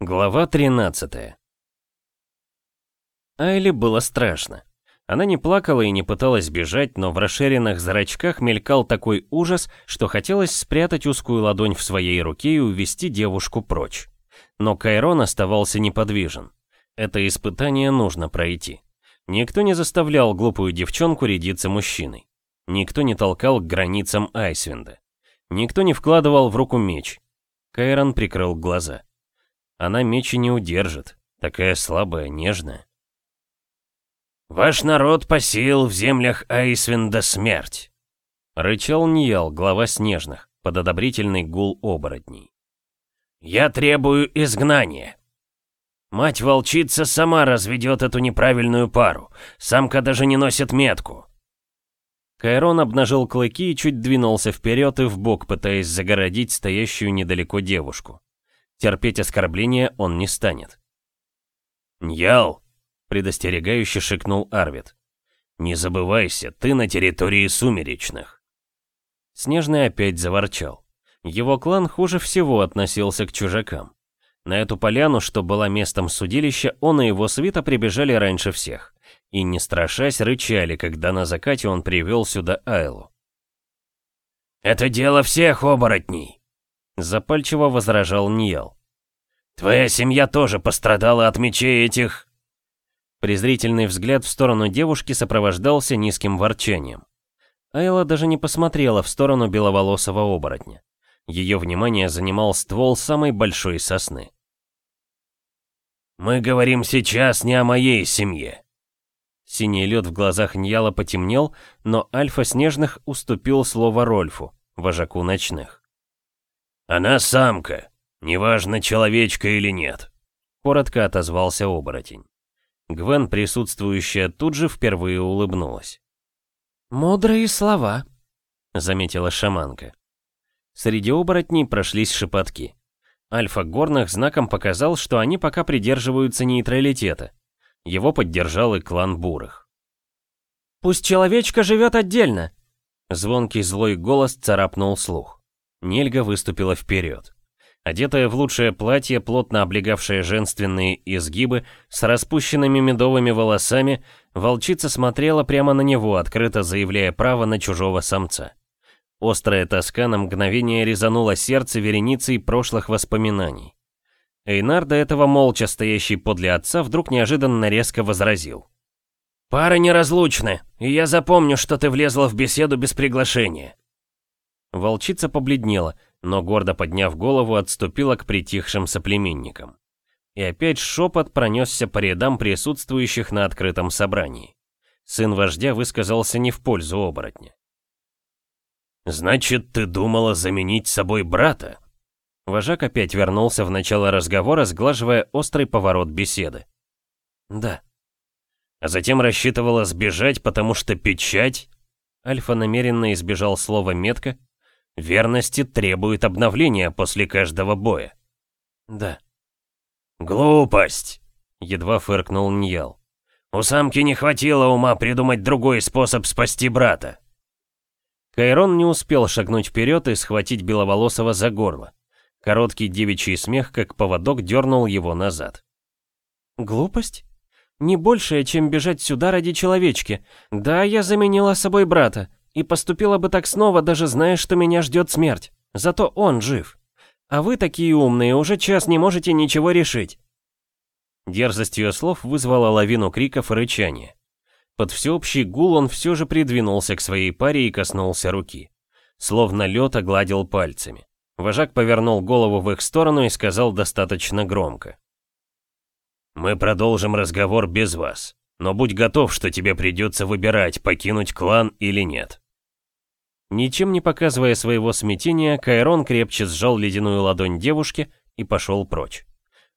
Глава 13 Айли было страшно. Она не плакала и не пыталась бежать, но в расширенных зрачках мелькал такой ужас, что хотелось спрятать узкую ладонь в своей руке и увести девушку прочь. Но Кайрон оставался неподвижен. Это испытание нужно пройти. Никто не заставлял глупую девчонку рядиться мужчиной. Никто не толкал к границам Айсвинда. Никто не вкладывал в руку меч. Кайрон прикрыл глаза. Она мечи не удержит, такая слабая, нежная. «Ваш народ посеял в землях Айсвинда смерть!» Рычал Ниял, глава снежных, под одобрительный гул оборотней. «Я требую изгнания!» Мать-волчица сама разведет эту неправильную пару. Самка даже не носит метку. Кайрон обнажил клыки и чуть двинулся вперед и вбок, пытаясь загородить стоящую недалеко девушку. Терпеть оскорбления он не станет. «Ньял!» — предостерегающе шикнул Арвид. «Не забывайся, ты на территории сумеречных». Снежный опять заворчал. Его клан хуже всего относился к чужакам. На эту поляну, что была местом судилища, он и его свита прибежали раньше всех. И не страшась, рычали, когда на закате он привел сюда Айлу. «Это дело всех оборотней!» Запальчиво возражал Ниял. «Твоя семья тоже пострадала от мечей этих...» Презрительный взгляд в сторону девушки сопровождался низким ворчанием. Айла даже не посмотрела в сторону беловолосого оборотня. Ее внимание занимал ствол самой большой сосны. «Мы говорим сейчас не о моей семье». Синий лед в глазах Ньяла потемнел, но Альфа Снежных уступил слово Рольфу, вожаку ночных. «Она самка, неважно, человечка или нет», — коротко отозвался оборотень. Гвен, присутствующая тут же, впервые улыбнулась. «Мудрые слова», — заметила шаманка. Среди оборотней прошлись шепотки. Альфа Горных знаком показал, что они пока придерживаются нейтралитета. Его поддержал и клан Бурых. «Пусть человечка живет отдельно!» Звонкий злой голос царапнул слух. Нельга выступила вперед. Одетая в лучшее платье, плотно облегавшее женственные изгибы, с распущенными медовыми волосами, волчица смотрела прямо на него, открыто заявляя право на чужого самца. Острая тоска на мгновение резанула сердце вереницей прошлых воспоминаний. Эйнар, до этого молча стоящий подле отца, вдруг неожиданно резко возразил. «Пары неразлучны, и я запомню, что ты влезла в беседу без приглашения». Волчица побледнела, но гордо подняв голову, отступила к притихшим соплеменникам. И опять шепот пронесся по рядам присутствующих на открытом собрании. Сын вождя высказался не в пользу оборотня. «Значит, ты думала заменить собой брата?» Вожак опять вернулся в начало разговора, сглаживая острый поворот беседы. «Да». А затем рассчитывала сбежать, потому что печать... Альфа намеренно избежал слова «метка». Верности требует обновления после каждого боя. «Да». «Глупость!» — едва фыркнул Ньял. «У самки не хватило ума придумать другой способ спасти брата». Кайрон не успел шагнуть вперед и схватить Беловолосого за горло. Короткий девичий смех, как поводок, дернул его назад. «Глупость? Не большая, чем бежать сюда ради человечки. Да, я заменила собой брата, и поступила бы так снова, даже зная, что меня ждет смерть. Зато он жив. А вы такие умные, уже час не можете ничего решить». Дерзость ее слов вызвала лавину криков и рычания. Под всеобщий гул он все же придвинулся к своей паре и коснулся руки. Словно лед огладил пальцами. Вожак повернул голову в их сторону и сказал достаточно громко. «Мы продолжим разговор без вас, но будь готов, что тебе придется выбирать, покинуть клан или нет». Ничем не показывая своего смятения, Кайрон крепче сжал ледяную ладонь девушки и пошел прочь.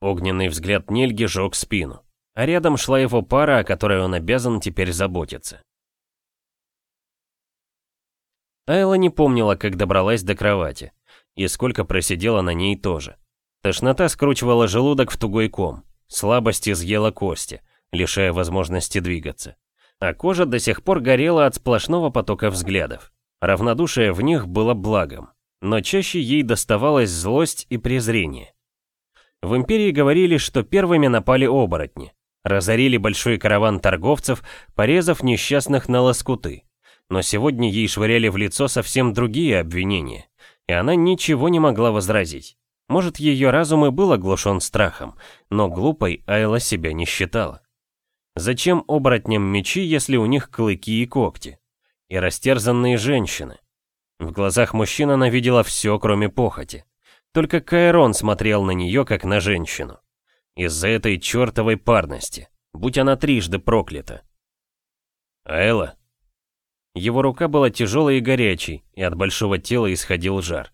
Огненный взгляд Нельги жег спину а рядом шла его пара, о которой он обязан теперь заботиться. Айла не помнила, как добралась до кровати, и сколько просидела на ней тоже. Тошнота скручивала желудок в тугой ком, слабость изъела кости, лишая возможности двигаться. А кожа до сих пор горела от сплошного потока взглядов. Равнодушие в них было благом, но чаще ей доставалась злость и презрение. В Империи говорили, что первыми напали оборотни. Разорили большой караван торговцев, порезав несчастных на лоскуты. Но сегодня ей швыряли в лицо совсем другие обвинения, и она ничего не могла возразить. Может, ее разум и был оглушен страхом, но глупой Айла себя не считала. Зачем оборотням мечи, если у них клыки и когти? И растерзанные женщины. В глазах мужчин она видела все, кроме похоти. Только Кайрон смотрел на нее, как на женщину. Из-за этой чертовой парности. Будь она трижды проклята. Айла. Его рука была тяжелой и горячей, и от большого тела исходил жар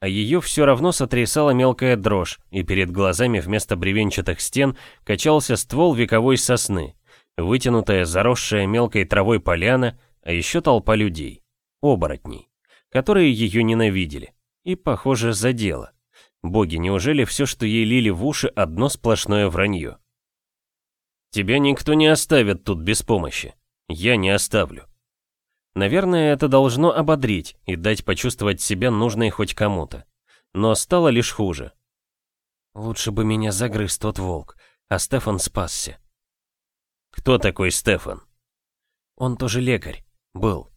а ее все равно сотрясала мелкая дрожь, и перед глазами вместо бревенчатых стен качался ствол вековой сосны, вытянутая, заросшая мелкой травой поляна, а еще толпа людей, оборотней, которые ее ненавидели, и, похоже, задело. Боги, неужели все, что ей лили в уши, одно сплошное вранье? Тебя никто не оставит тут без помощи. Я не оставлю. Наверное, это должно ободрить и дать почувствовать себя нужной хоть кому-то. Но стало лишь хуже. Лучше бы меня загрыз тот волк, а Стефан спасся. Кто такой Стефан? Он тоже лекарь. Был.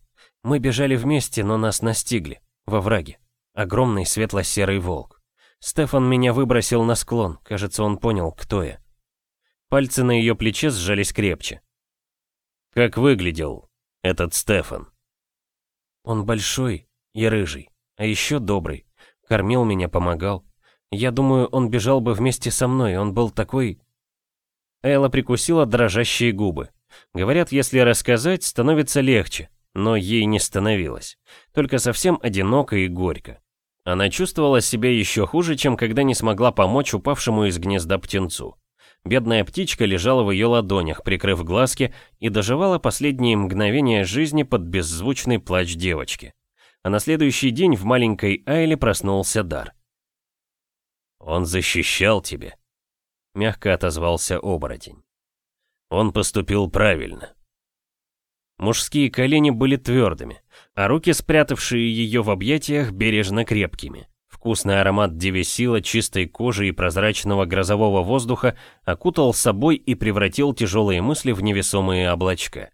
Мы бежали вместе, но нас настигли. Во враге. Огромный светло-серый волк. Стефан меня выбросил на склон. Кажется, он понял, кто я. Пальцы на ее плече сжались крепче. Как выглядел этот Стефан. Он большой и рыжий, а еще добрый. Кормил меня, помогал. Я думаю, он бежал бы вместе со мной, он был такой... Элла прикусила дрожащие губы. Говорят, если рассказать, становится легче, но ей не становилось. Только совсем одиноко и горько. Она чувствовала себя еще хуже, чем когда не смогла помочь упавшему из гнезда птенцу. Бедная птичка лежала в ее ладонях, прикрыв глазки, и доживала последние мгновения жизни под беззвучный плач девочки. А на следующий день в маленькой Айле проснулся дар. «Он защищал тебя», — мягко отозвался оборотень. «Он поступил правильно». Мужские колени были твердыми, а руки, спрятавшие ее в объятиях, бережно крепкими. Вкусный аромат девесила, чистой кожи и прозрачного грозового воздуха окутал собой и превратил тяжелые мысли в невесомые облачка.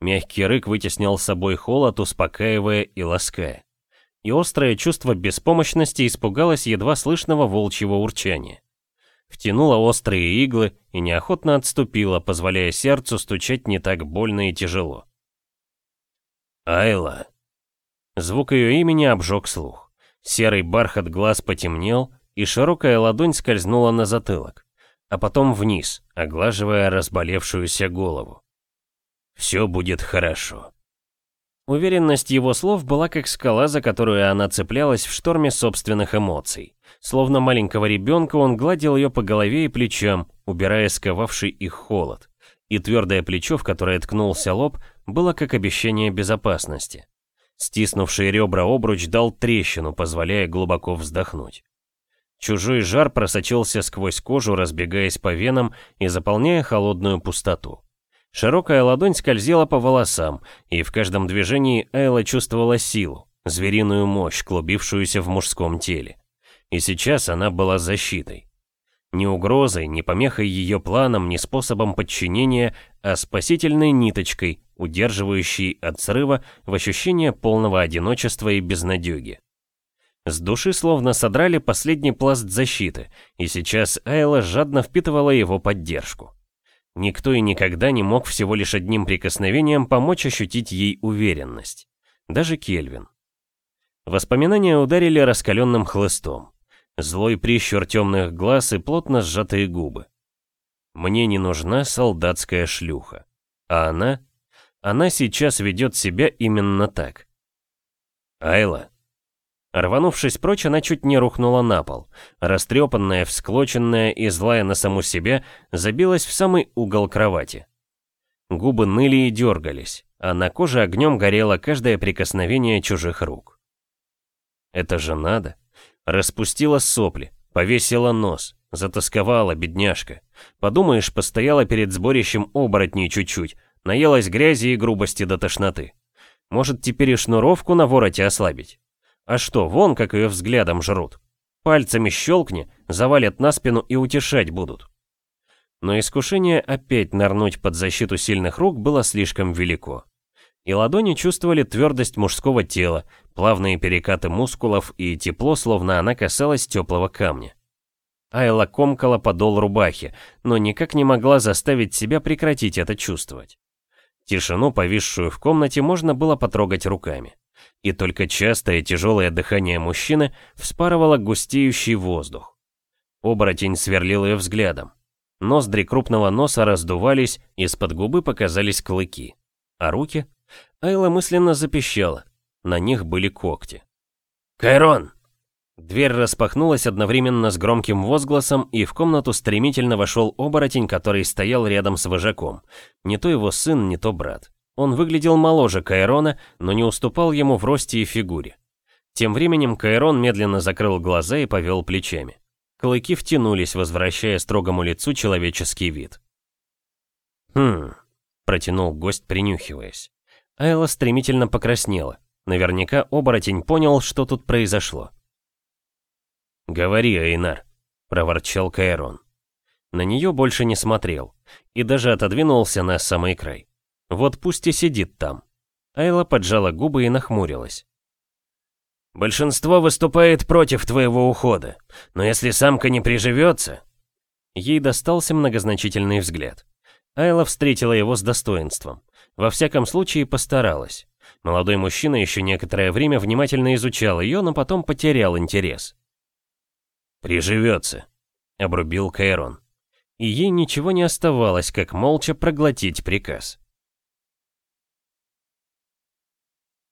Мягкий рык вытеснял с собой холод, успокаивая и лаская. И острое чувство беспомощности испугалось едва слышного волчьего урчания. Втянула острые иглы и неохотно отступила, позволяя сердцу стучать не так больно и тяжело. «Айла!» Звук ее имени обжег слух. Серый бархат глаз потемнел, и широкая ладонь скользнула на затылок, а потом вниз, оглаживая разболевшуюся голову. «Все будет хорошо». Уверенность его слов была как скала, за которую она цеплялась в шторме собственных эмоций. Словно маленького ребенка он гладил ее по голове и плечам, убирая сковавший их холод. И твердое плечо, в которое ткнулся лоб, было как обещание безопасности. Стиснувший ребра обруч дал трещину, позволяя глубоко вздохнуть. Чужой жар просочился сквозь кожу, разбегаясь по венам и заполняя холодную пустоту. Широкая ладонь скользила по волосам, и в каждом движении Айла чувствовала силу, звериную мощь, клубившуюся в мужском теле. И сейчас она была защитой. Ни угрозой, ни помехой ее планам, ни способом подчинения, а спасительной ниточкой, удерживающей от срыва в ощущение полного одиночества и безнадеги. С души словно содрали последний пласт защиты, и сейчас Айла жадно впитывала его поддержку. Никто и никогда не мог всего лишь одним прикосновением помочь ощутить ей уверенность. Даже Кельвин. Воспоминания ударили раскаленным хлыстом. Злой прищур темных глаз и плотно сжатые губы. Мне не нужна солдатская шлюха. А она? Она сейчас ведет себя именно так. Айла. Рванувшись прочь, она чуть не рухнула на пол. Растрепанная, всклоченная и злая на саму себя, забилась в самый угол кровати. Губы ныли и дергались, а на коже огнем горело каждое прикосновение чужих рук. Это же надо. Распустила сопли, повесила нос, затасковала, бедняжка. Подумаешь, постояла перед сборищем оборотней чуть-чуть, наелась грязи и грубости до тошноты. Может, теперь и шнуровку на вороте ослабить? А что, вон как ее взглядом жрут. Пальцами щелкни, завалят на спину и утешать будут. Но искушение опять нырнуть под защиту сильных рук было слишком велико. И ладони чувствовали твердость мужского тела, плавные перекаты мускулов и тепло, словно она касалась теплого камня. Айла комкала подол рубахи, но никак не могла заставить себя прекратить это чувствовать. Тишину, повисшую в комнате, можно было потрогать руками. И только частое тяжелое дыхание мужчины вспарывало густеющий воздух. Оборотень сверлил ее взглядом. Ноздри крупного носа раздувались, из-под губы показались клыки. А руки? Айла мысленно запищала. На них были когти. «Кайрон!» Дверь распахнулась одновременно с громким возгласом, и в комнату стремительно вошел оборотень, который стоял рядом с вожаком. Не то его сын, не то брат. Он выглядел моложе Кайрона, но не уступал ему в росте и фигуре. Тем временем Кайрон медленно закрыл глаза и повел плечами. Клыки втянулись, возвращая строгому лицу человеческий вид. «Хм...» — протянул гость, принюхиваясь. Айла стремительно покраснела. Наверняка оборотень понял, что тут произошло. «Говори, Эйнар», — проворчал Кайрон. На нее больше не смотрел и даже отодвинулся на самый край. Вот пусть и сидит там. Айла поджала губы и нахмурилась. «Большинство выступает против твоего ухода, но если самка не приживется...» Ей достался многозначительный взгляд. Айла встретила его с достоинством. Во всяком случае, постаралась. Молодой мужчина еще некоторое время внимательно изучал ее, но потом потерял интерес. «Приживется», — обрубил Кайрон. И ей ничего не оставалось, как молча проглотить приказ.